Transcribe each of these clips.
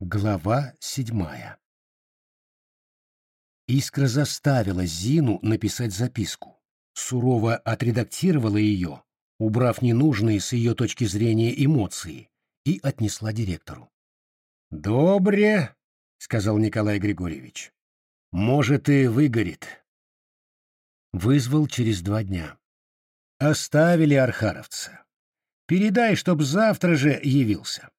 Глава седьмая Искра заставила Зину написать записку, сурово отредактировала ее, убрав ненужные с ее точки зрения эмоции, и отнесла директору. «Добре», — сказал Николай Григорьевич. «Может, и выгорит». Вызвал через два дня. Оставили архаровца. Передай, чтоб завтра же явился.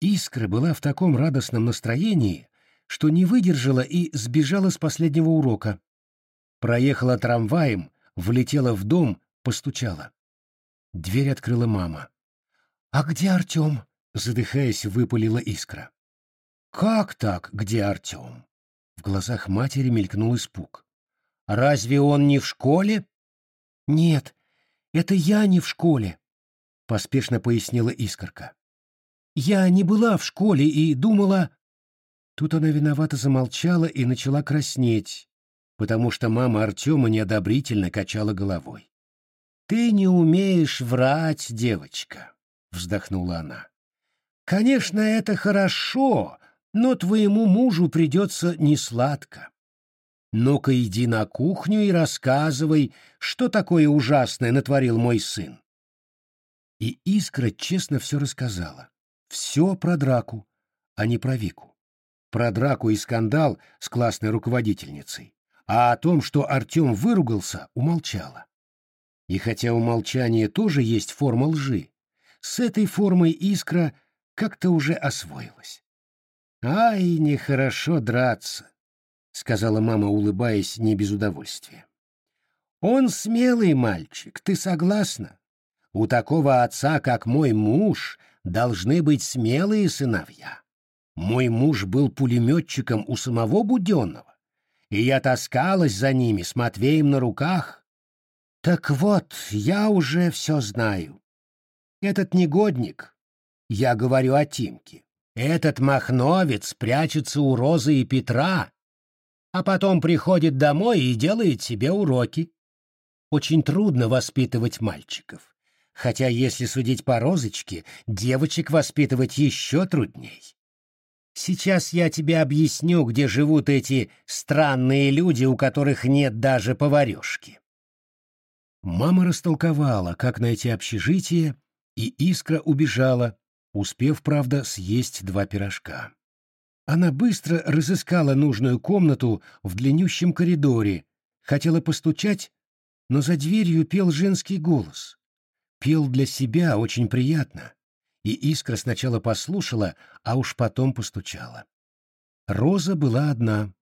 Искра была в таком радостном настроении, что не выдержала и сбежала с последнего урока. Проехала трамваем, влетела в дом, постучала. Дверь открыла мама. «А где Артем?» — задыхаясь, выпалила искра. «Как так, где Артем?» В глазах матери мелькнул испуг. «Разве он не в школе?» «Нет, это я не в школе поспешно пояснила искорка. Я не была в школе и думала... Тут она виновато замолчала и начала краснеть, потому что мама Артема неодобрительно качала головой. «Ты не умеешь врать, девочка», — вздохнула она. «Конечно, это хорошо, но твоему мужу придется несладко. Ну-ка иди на кухню и рассказывай, что такое ужасное натворил мой сын. И Искра честно все рассказала. Все про драку, а не про Вику. Про драку и скандал с классной руководительницей. А о том, что Артем выругался, умолчала. И хотя умолчание тоже есть форма лжи, с этой формой Искра как-то уже освоилась. «Ай, нехорошо драться», — сказала мама, улыбаясь не без удовольствия. «Он смелый мальчик, ты согласна? У такого отца, как мой муж, должны быть смелые сыновья. Мой муж был пулеметчиком у самого Буденного, и я таскалась за ними с Матвеем на руках. Так вот, я уже все знаю. Этот негодник, я говорю о Тимке, этот махновец прячется у Розы и Петра, а потом приходит домой и делает себе уроки. Очень трудно воспитывать мальчиков хотя, если судить по розочке, девочек воспитывать еще трудней. Сейчас я тебе объясню, где живут эти странные люди, у которых нет даже поварешки. Мама растолковала, как найти общежитие, и Искра убежала, успев, правда, съесть два пирожка. Она быстро разыскала нужную комнату в длиннющем коридоре, хотела постучать, но за дверью пел женский голос. Пел для себя очень приятно, и Искра сначала послушала, а уж потом постучала. Роза была одна.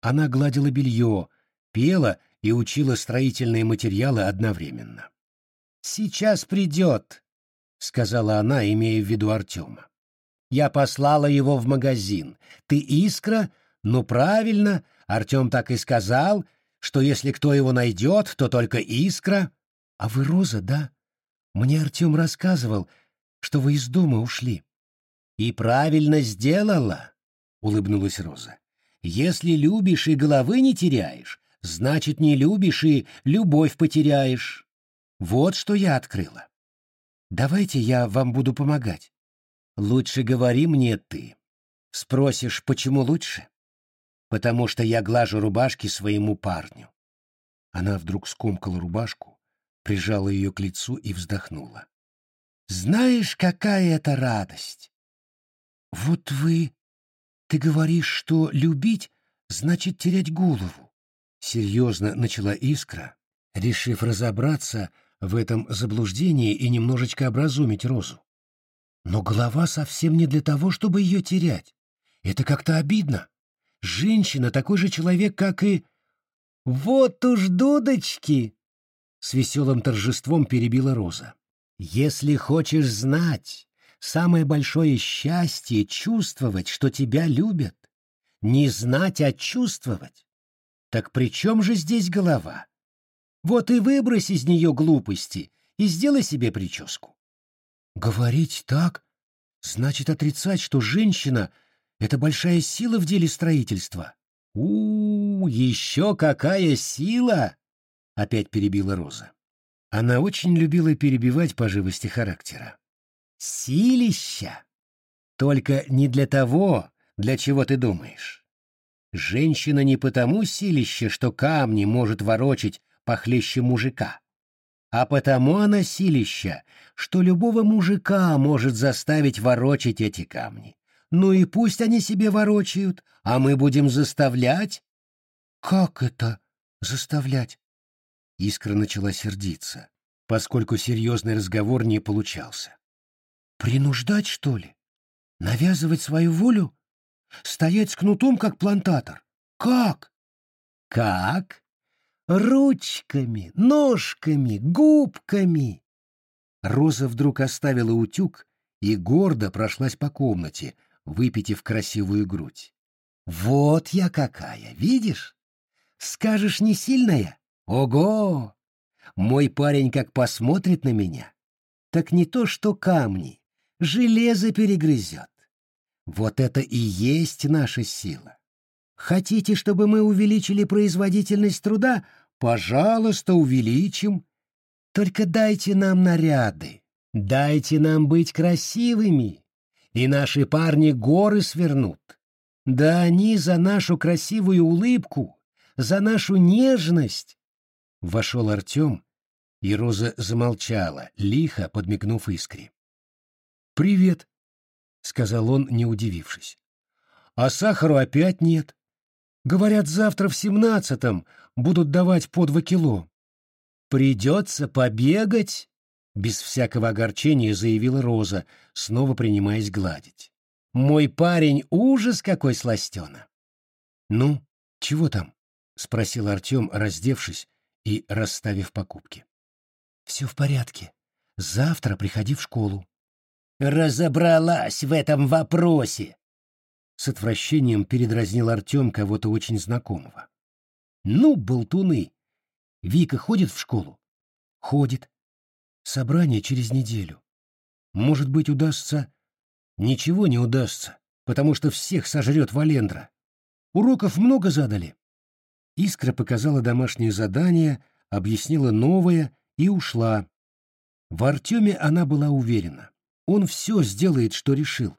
Она гладила белье, пела и учила строительные материалы одновременно. «Сейчас придет», — сказала она, имея в виду Артема. «Я послала его в магазин. Ты Искра? Ну, правильно, Артем так и сказал, что если кто его найдет, то только Искра. А вы Роза, да?» Мне Артем рассказывал, что вы из дома ушли. И правильно сделала, улыбнулась Роза. Если любишь и головы не теряешь, значит, не любишь и любовь потеряешь. Вот что я открыла. Давайте я вам буду помогать. Лучше говори мне ты. Спросишь, почему лучше? Потому что я глажу рубашки своему парню. Она вдруг скомкала рубашку, прижала ее к лицу и вздохнула. «Знаешь, какая это радость!» «Вот вы... Ты говоришь, что любить значит терять голову», — серьезно начала Искра, решив разобраться в этом заблуждении и немножечко образумить Розу. «Но голова совсем не для того, чтобы ее терять. Это как-то обидно. Женщина такой же человек, как и...» «Вот уж дудочки!» С веселым торжеством перебила Роза. «Если хочешь знать, самое большое счастье — чувствовать, что тебя любят. Не знать, а чувствовать. Так при чем же здесь голова? Вот и выбрось из нее глупости и сделай себе прическу». «Говорить так значит отрицать, что женщина — это большая сила в деле строительства». «У, -у еще какая сила!» — опять перебила Роза. Она очень любила перебивать по живости характера. «Силища! Только не для того, для чего ты думаешь. Женщина не потому силище, что камни может ворочить похлеще мужика, а потому она силища, что любого мужика может заставить ворочить эти камни. Ну и пусть они себе ворочают, а мы будем заставлять. Как это заставлять? Искра начала сердиться, поскольку серьезный разговор не получался. Принуждать, что ли? Навязывать свою волю? Стоять с кнутом, как плантатор? Как? Как? Ручками, ножками, губками. Роза вдруг оставила утюг и гордо прошлась по комнате, выпитив красивую грудь. «Вот я какая, видишь? Скажешь, не сильная? Ого! Мой парень как посмотрит на меня, так не то что камни, железо перегрызет. Вот это и есть наша сила. Хотите, чтобы мы увеличили производительность труда? Пожалуйста, увеличим. Только дайте нам наряды, дайте нам быть красивыми, и наши парни горы свернут. Да они за нашу красивую улыбку, за нашу нежность. Вошел Артем, и Роза замолчала, лихо подмигнув искре. «Привет», — сказал он, не удивившись. «А сахару опять нет. Говорят, завтра в семнадцатом будут давать по два кило. Придется побегать, без всякого огорчения заявила Роза, снова принимаясь гладить. Мой парень ужас какой сластена. Ну, чего там? спросил Артем, раздевшись и расставив покупки. Все в порядке. Завтра приходи в школу. Разобралась в этом вопросе. С отвращением передразнил Артем кого-то очень знакомого. Ну, болтуны. Вика ходит в школу? Ходит. Собрание через неделю. Может быть, удастся... Ничего не удастся, потому что всех сожрет Валендра. Уроков много задали. Искра показала домашнее задание, объяснила новое и ушла. В Артеме она была уверена. Он все сделает, что решил.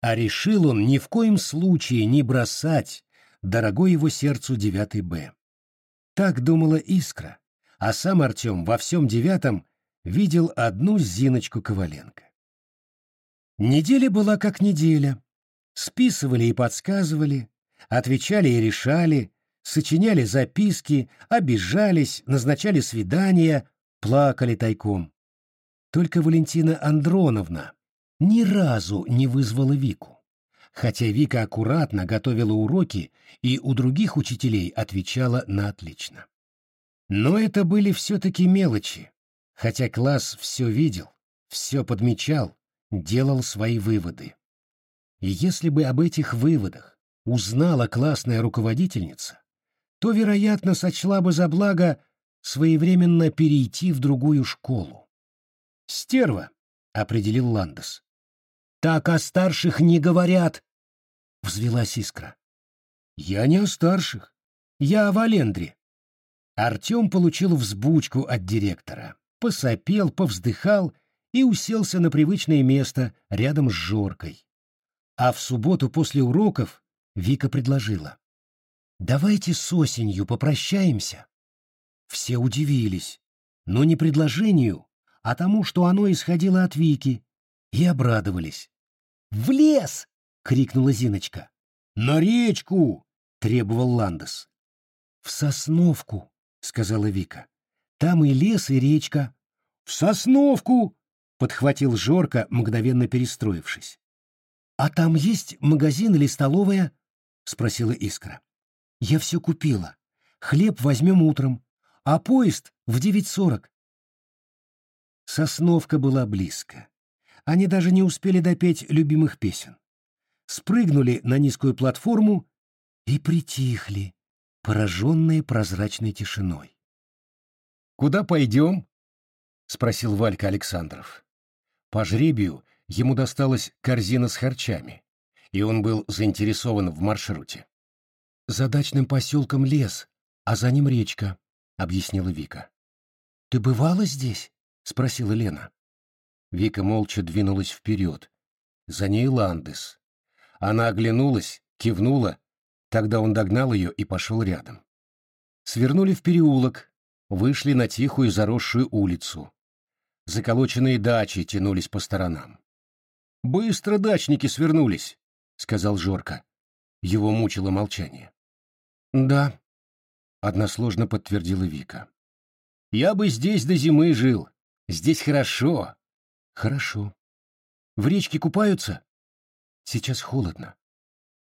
А решил он ни в коем случае не бросать дорогой его сердцу девятый Б. Так думала Искра, а сам Артем во всем девятом видел одну Зиночку Коваленко. Неделя была как неделя. Списывали и подсказывали, отвечали и решали, сочиняли записки, обижались, назначали свидания, плакали тайком. Только Валентина Андроновна ни разу не вызвала Вику, хотя Вика аккуратно готовила уроки и у других учителей отвечала на отлично. Но это были все-таки мелочи, хотя класс все видел, все подмечал, делал свои выводы. И если бы об этих выводах узнала классная руководительница, то, вероятно, сочла бы за благо своевременно перейти в другую школу. «Стерва», — определил Ландес. «Так о старших не говорят», — взвелась искра. «Я не о старших. Я о Валендре». Артем получил взбучку от директора посопел, повздыхал и уселся на привычное место рядом с Жоркой. А в субботу после уроков Вика предложила. «Давайте с осенью попрощаемся». Все удивились, но не предложению, а тому, что оно исходило от Вики, и обрадовались. «В лес!» — крикнула Зиночка. «На речку!» — требовал Ландес. «В Сосновку!» — сказала Вика. Там и лес, и речка. — В Сосновку! — подхватил Жорка, мгновенно перестроившись. — А там есть магазин или столовая? — спросила Искра. — Я все купила. Хлеб возьмем утром, а поезд в девять сорок. Сосновка была близко. Они даже не успели допеть любимых песен. Спрыгнули на низкую платформу и притихли, пораженные прозрачной тишиной. «Куда пойдем?» — спросил Валька Александров. По жребию ему досталась корзина с харчами, и он был заинтересован в маршруте. «За дачным поселком лес, а за ним речка», — объяснила Вика. «Ты бывала здесь?» — спросила Лена. Вика молча двинулась вперед, за ней Ландес. Она оглянулась, кивнула, тогда он догнал ее и пошел рядом. Свернули в переулок, вышли на тихую заросшую улицу. Заколоченные дачи тянулись по сторонам. «Быстро дачники свернулись», — сказал Жорка. Его мучило молчание. «Да», — односложно подтвердила Вика. «Я бы здесь до зимы жил. Здесь хорошо». «Хорошо. В речке купаются?» «Сейчас холодно».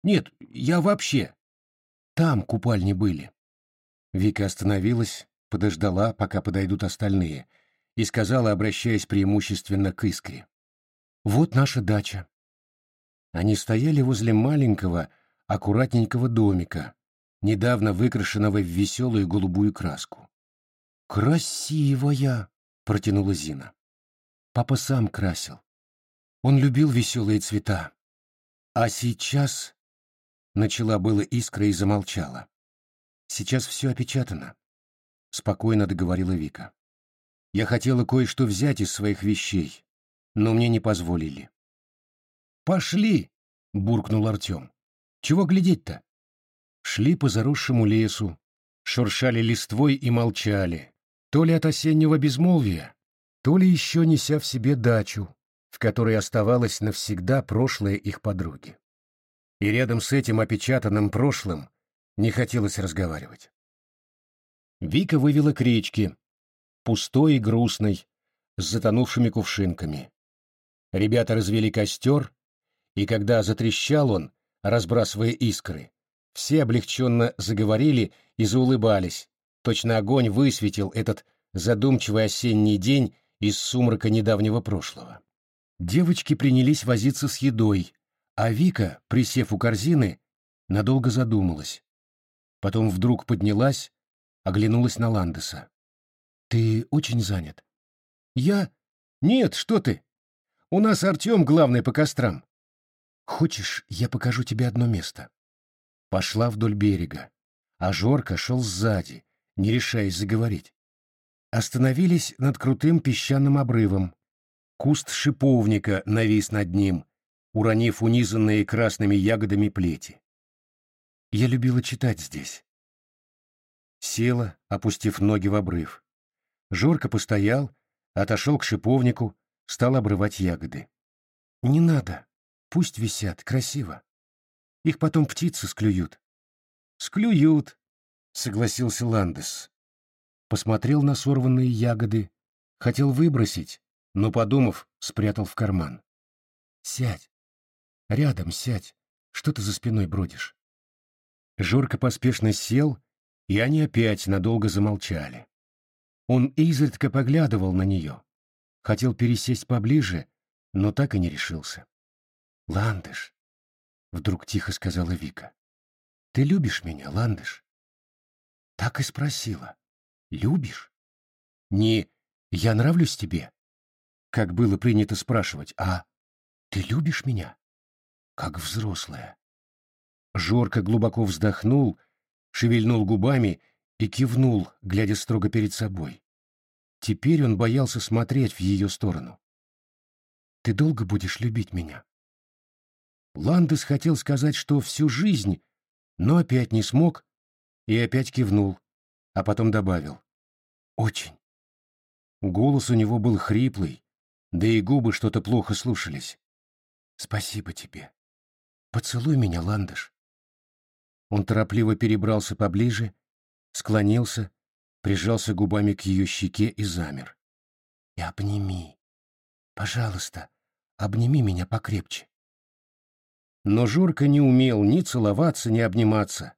«Нет, я вообще». «Там купальни были». Вика остановилась, подождала, пока подойдут остальные, и сказала, обращаясь преимущественно к Искре. «Вот наша дача». Они стояли возле маленького, аккуратненького домика, недавно выкрашенного в веселую голубую краску. «Красивая!» — протянула Зина. Папа сам красил. Он любил веселые цвета. А сейчас... Начала было искра и замолчала. Сейчас все опечатано. Спокойно договорила Вика. Я хотела кое-что взять из своих вещей, но мне не позволили. «Пошли!» — буркнул Артем. «Чего глядеть-то?» Шли по заросшему лесу, шуршали листвой и молчали, то ли от осеннего безмолвия, то ли еще неся в себе дачу, в которой оставалось навсегда прошлое их подруги. И рядом с этим опечатанным прошлым не хотелось разговаривать. Вика вывела к речке, пустой и грустной, с затонувшими кувшинками. Ребята развели костер, и когда затрещал он, разбрасывая искры, все облегченно заговорили и заулыбались. Точно огонь высветил этот задумчивый осенний день из сумрака недавнего прошлого. Девочки принялись возиться с едой, а Вика, присев у корзины, надолго задумалась. Потом вдруг поднялась, оглянулась на Ландеса. «Ты очень занят?» «Я? Нет, что ты! У нас Артем главный по кострам». «Хочешь, я покажу тебе одно место?» Пошла вдоль берега, а Жорка шел сзади, не решаясь заговорить. Остановились над крутым песчаным обрывом. Куст шиповника навис над ним, уронив унизанные красными ягодами плети. Я любила читать здесь. Села, опустив ноги в обрыв. Жорка постоял, отошел к шиповнику, стал обрывать ягоды. «Не надо. Пусть висят, красиво. Их потом птицы склюют». «Склюют», — согласился Ландес. Посмотрел на сорванные ягоды, хотел выбросить, но, подумав, спрятал в карман. «Сядь. Рядом сядь. Что ты за спиной бродишь?» Жорка поспешно сел, и они опять надолго замолчали. Он изредка поглядывал на нее, хотел пересесть поближе, но так и не решился. «Ландыш», — вдруг тихо сказала Вика, — «ты любишь меня, Ландыш?» Так и спросила. «Любишь?» «Не «я нравлюсь тебе», как было принято спрашивать, а «ты любишь меня?» Как взрослая. Жорко глубоко вздохнул, шевельнул губами и кивнул, глядя строго перед собой. Теперь он боялся смотреть в ее сторону. «Ты долго будешь любить меня?» Ландес хотел сказать, что всю жизнь, но опять не смог и опять кивнул, а потом добавил. «Очень». Голос у него был хриплый, да и губы что-то плохо слушались. «Спасибо тебе. Поцелуй меня, Ландыш». Он торопливо перебрался поближе, склонился, прижался губами к ее щеке и замер. «И обними. Пожалуйста, обними меня покрепче». Но Жорка не умел ни целоваться, ни обниматься.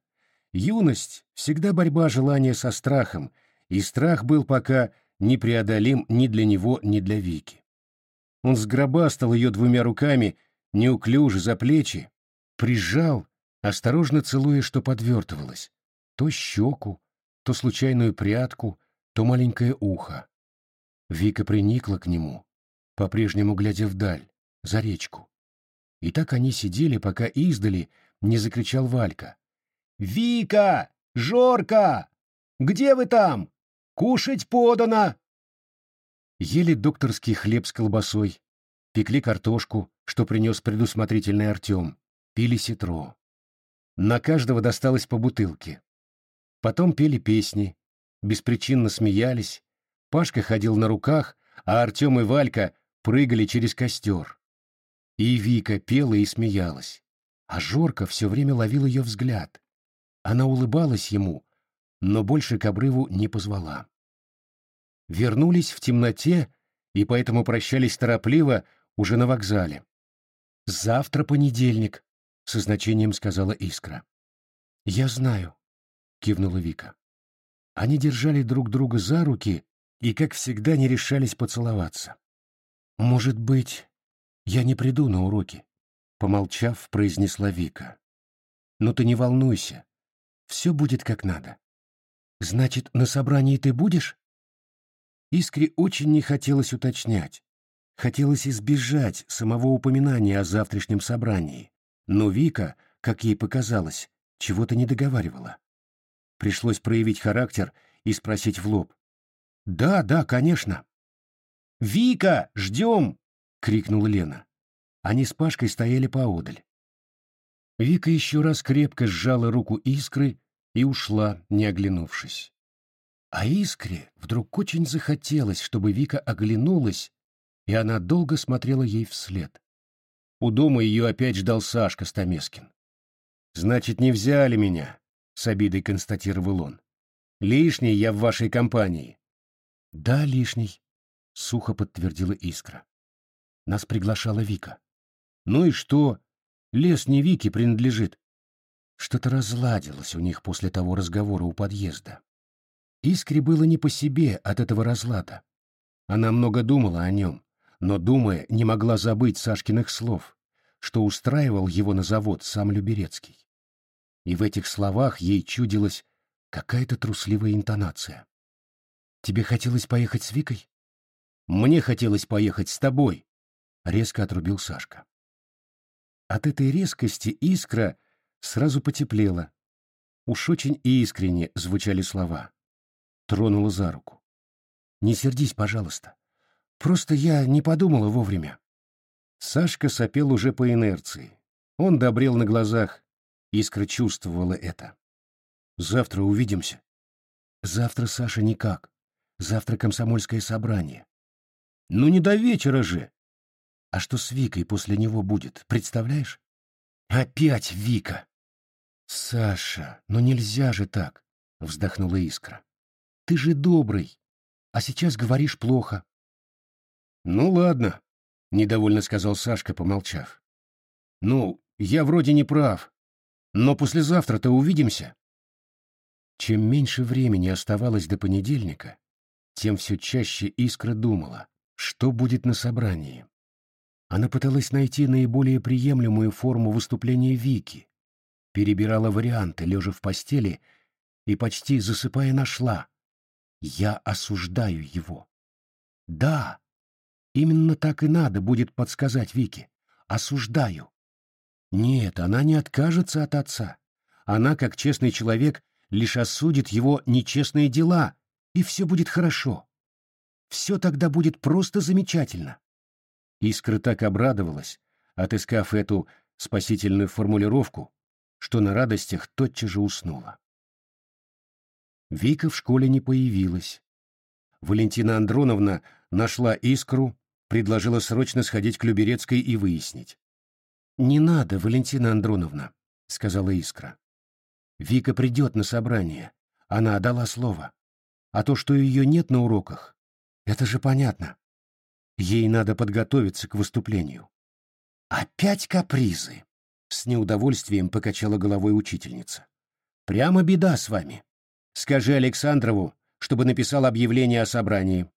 Юность — всегда борьба желания со страхом, и страх был пока непреодолим ни для него, ни для Вики. Он сгробастал ее двумя руками, неуклюже за плечи, прижал, осторожно целуя, что подвертывалось, то щеку, то случайную прядку, то маленькое ухо. Вика приникла к нему, по-прежнему глядя вдаль, за речку. И так они сидели, пока издали не закричал Валька. «Вика! Жорка! Где вы там? Кушать подано!» Ели докторский хлеб с колбасой, пекли картошку, что принес предусмотрительный Артем, пили ситро. На каждого досталось по бутылке. Потом пели песни, беспричинно смеялись, Пашка ходил на руках, а Артем и Валька прыгали через костер. И Вика пела и смеялась, а Жорка все время ловил ее взгляд. Она улыбалась ему, но больше к обрыву не позвала. Вернулись в темноте и поэтому прощались торопливо уже на вокзале. «Завтра понедельник», — со значением сказала Искра. «Я знаю», — кивнула Вика. Они держали друг друга за руки и, как всегда, не решались поцеловаться. «Может быть, я не приду на уроки», — помолчав, произнесла Вика. «Но ты не волнуйся, все будет как надо. Значит, на собрании ты будешь?» Искре очень не хотелось уточнять. Хотелось избежать самого упоминания о завтрашнем собрании. Но Вика, как ей показалось, чего-то не договаривала. Пришлось проявить характер и спросить в лоб. «Да, да, конечно». «Вика, ждем!» — крикнула Лена. Они с Пашкой стояли поодаль. Вика еще раз крепко сжала руку Искры и ушла, не оглянувшись. А Искре вдруг очень захотелось, чтобы Вика оглянулась, и она долго смотрела ей вслед. У дома ее опять ждал Сашка Стамескин. «Значит, не взяли меня», — с обидой констатировал он. «Лишний я в вашей компании». «Да, лишний», — сухо подтвердила Искра. «Нас приглашала Вика». «Ну и что? Лес не Вике принадлежит». Что-то разладилось у них после того разговора у подъезда. Искре было не по себе от этого разлада. Она много думала о нем, но, думая, не могла забыть Сашкиных слов, что устраивал его на завод сам Люберецкий. И в этих словах ей чудилась какая-то трусливая интонация. «Тебе хотелось поехать с Викой?» «Мне хотелось поехать с тобой», — резко отрубил Сашка. От этой резкости искра сразу потеплела. Уж очень искренне звучали слова тронула за руку. «Не сердись, пожалуйста. Просто я не подумала вовремя». Сашка сопел уже по инерции. Он добрел на глазах. Искра чувствовала это. «Завтра увидимся». «Завтра, Саша, никак. Завтра комсомольское собрание». «Ну не до вечера же!» «А что с Викой после него будет, представляешь?» «Опять Вика!» «Саша, ну нельзя же так!» — вздохнула Искра. Ты же добрый, а сейчас говоришь плохо. Ну ладно, недовольно сказал Сашка, помолчав. Ну, я вроде не прав, но послезавтра-то увидимся. Чем меньше времени оставалось до понедельника, тем все чаще Искра думала, что будет на собрании. Она пыталась найти наиболее приемлемую форму выступления Вики, перебирала варианты, лежа в постели, и почти засыпая нашла, я осуждаю его. Да, именно так и надо будет подсказать Вике. Осуждаю. Нет, она не откажется от отца. Она, как честный человек, лишь осудит его нечестные дела, и все будет хорошо. Все тогда будет просто замечательно. Искра так обрадовалась, отыскав эту спасительную формулировку, что на радостях тотчас же уснула. Вика в школе не появилась. Валентина Андроновна нашла искру, предложила срочно сходить к Люберецкой и выяснить. «Не надо, Валентина Андроновна», — сказала искра. «Вика придет на собрание. Она дала слово. А то, что ее нет на уроках, это же понятно. Ей надо подготовиться к выступлению». «Опять капризы!» — с неудовольствием покачала головой учительница. «Прямо беда с вами. Скажи Александрову, чтобы написал объявление о собрании.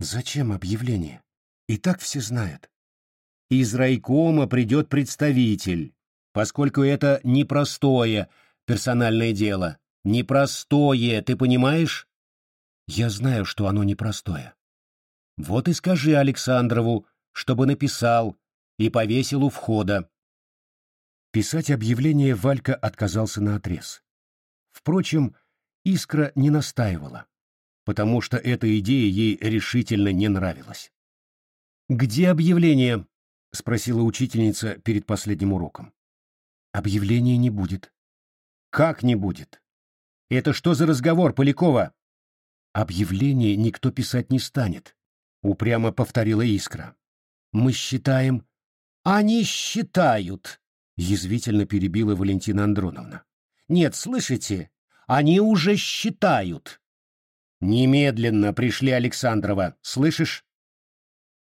Зачем объявление? И так все знают. Из райкома придет представитель, поскольку это непростое персональное дело. Непростое, ты понимаешь? Я знаю, что оно непростое. Вот и скажи Александрову, чтобы написал и повесил у входа. Писать объявление Валька отказался наотрез. Впрочем, Искра не настаивала, потому что эта идея ей решительно не нравилась. «Где объявление?» — спросила учительница перед последним уроком. «Объявления не будет». «Как не будет? Это что за разговор, Полякова?» «Объявление никто писать не станет», — упрямо повторила Искра. «Мы считаем...» «Они считают», — язвительно перебила Валентина Андроновна. «Нет, слышите? Они уже считают». «Немедленно пришли Александрова, слышишь?»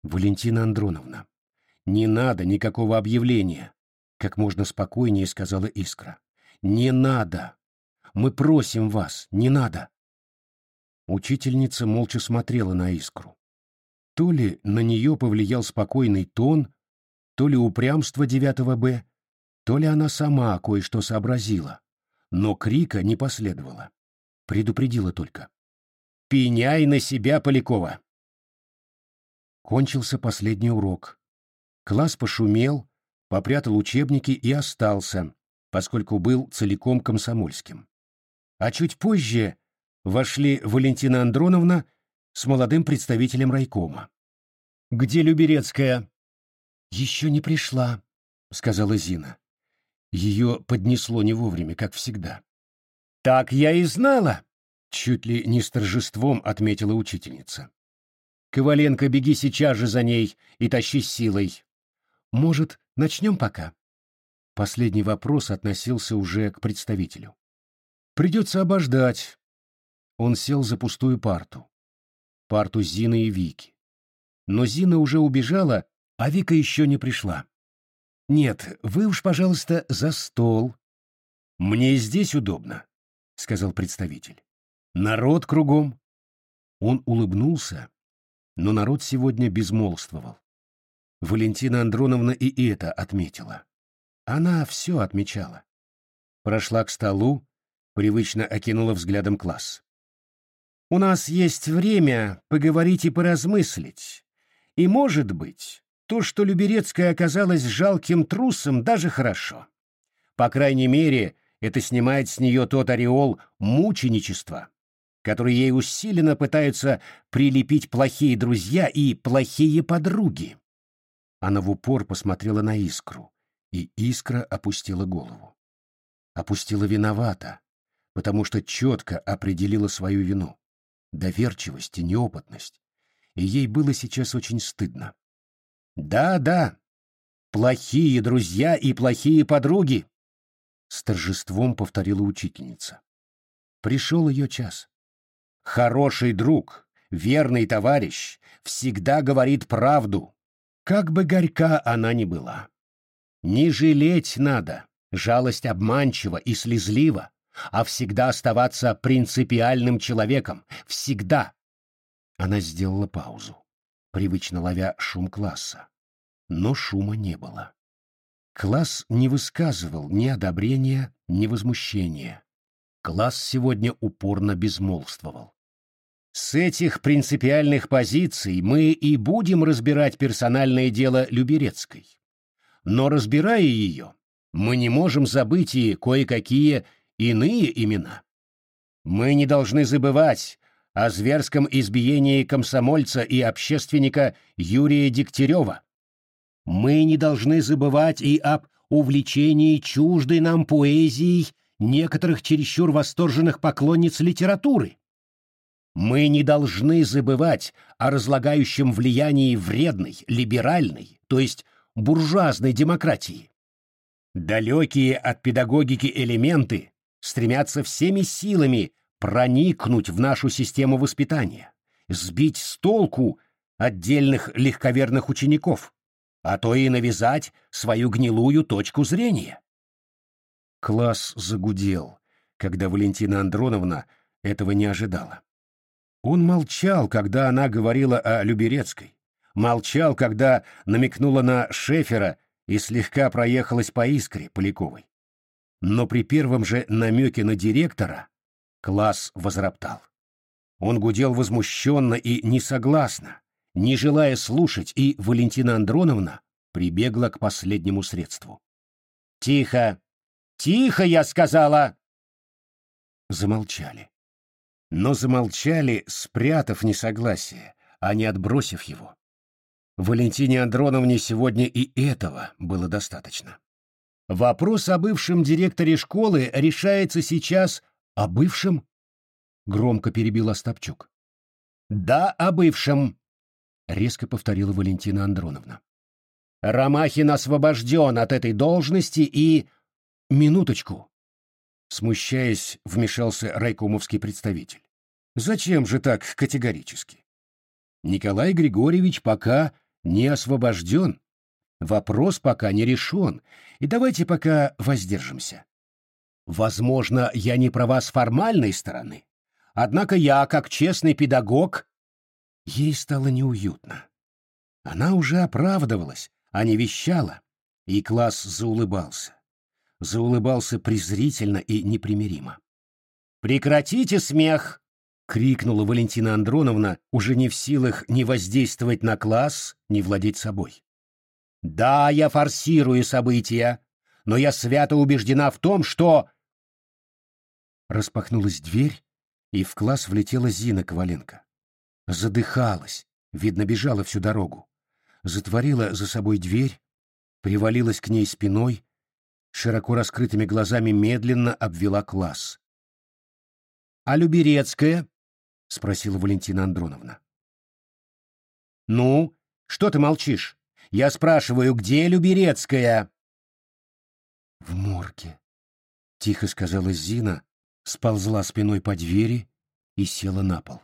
«Валентина Андроновна, не надо никакого объявления», — как можно спокойнее сказала Искра. «Не надо. Мы просим вас, не надо». Учительница молча смотрела на Искру. То ли на нее повлиял спокойный тон, то ли упрямство девятого Б, то ли она сама кое-что сообразила, но крика не последовало. Предупредила только. «Пеняй на себя, Полякова!» Кончился последний урок. Класс пошумел, попрятал учебники и остался, поскольку был целиком комсомольским. А чуть позже вошли Валентина Андроновна с молодым представителем райкома. «Где Люберецкая?» «Еще не пришла», — сказала Зина. Ее поднесло не вовремя, как всегда. «Так я и знала!» — чуть ли не с торжеством отметила учительница. «Коваленко, беги сейчас же за ней и тащи силой. Может, начнем пока?» Последний вопрос относился уже к представителю. «Придется обождать». Он сел за пустую парту. Парту Зины и Вики. Но Зина уже убежала, а Вика еще не пришла. «Нет, вы уж, пожалуйста, за стол». «Мне здесь удобно», — сказал представитель. «Народ кругом». Он улыбнулся, но народ сегодня безмолвствовал. Валентина Андроновна и это отметила. Она все отмечала. Прошла к столу, привычно окинула взглядом класс. «У нас есть время поговорить и поразмыслить. И, может быть, то, что Люберецкая оказалась жалким трусом, даже хорошо. По крайней мере, это снимает с нее тот ореол мученичества, который ей усиленно пытаются прилепить плохие друзья и плохие подруги. Она в упор посмотрела на Искру, и Искра опустила голову. Опустила виновата, потому что четко определила свою вину. Доверчивость и неопытность. И ей было сейчас очень стыдно. Да, да, плохие друзья и плохие подруги, с торжеством повторила учительница. Пришел ее час. Хороший друг, верный товарищ, всегда говорит правду, как бы горька она ни была. Не жалеть надо, жалость обманчива и слезлива, а всегда оставаться принципиальным человеком, всегда. Она сделала паузу привычно ловя шум класса. Но шума не было. Класс не высказывал ни одобрения, ни возмущения. Класс сегодня упорно безмолвствовал. С этих принципиальных позиций мы и будем разбирать персональное дело Люберецкой. Но разбирая ее, мы не можем забыть и кое-какие иные имена. Мы не должны забывать, о зверском избиении комсомольца и общественника Юрия Дегтярева. Мы не должны забывать и об увлечении чуждой нам поэзией некоторых чересчур восторженных поклонниц литературы. Мы не должны забывать о разлагающем влиянии вредной, либеральной, то есть буржуазной демократии. Далекие от педагогики элементы стремятся всеми силами проникнуть в нашу систему воспитания, сбить с толку отдельных легковерных учеников, а то и навязать свою гнилую точку зрения. Класс загудел, когда Валентина Андроновна этого не ожидала. Он молчал, когда она говорила о Люберецкой, молчал, когда намекнула на Шефера и слегка проехалась по искре Поляковой. Но при первом же намеке на директора Класс возроптал. Он гудел возмущенно и несогласно, не желая слушать, и Валентина Андроновна прибегла к последнему средству. «Тихо! Тихо, я сказала!» Замолчали. Но замолчали, спрятав несогласие, а не отбросив его. Валентине Андроновне сегодня и этого было достаточно. Вопрос о бывшем директоре школы решается сейчас о бывшем? Громко перебил Остапчук. Да, о бывшем, резко повторила Валентина Андроновна. Ромахин освобожден от этой должности и... Минуточку. Смущаясь, вмешался райкомовский представитель. Зачем же так категорически? Николай Григорьевич пока не освобожден. Вопрос пока не решен, и давайте пока воздержимся. Возможно, я не права с формальной стороны, однако я, как честный педагог, ей стало неуютно. Она уже оправдывалась, а не вещала, и класс заулыбался. Заулыбался презрительно и непримиримо. «Прекратите смех!» — крикнула Валентина Андроновна, уже не в силах ни воздействовать на класс, ни владеть собой. Да, я форсирую события, но я свято убеждена в том, что... Распахнулась дверь, и в класс влетела Зина Коваленко. Задыхалась, видно, бежала всю дорогу. Затворила за собой дверь, привалилась к ней спиной, широко раскрытыми глазами медленно обвела класс. — А Люберецкая? — спросила Валентина Андроновна. — Ну, что ты молчишь? Я спрашиваю, где Люберецкая? В морге, тихо сказала Зина, сползла спиной по двери и села на пол.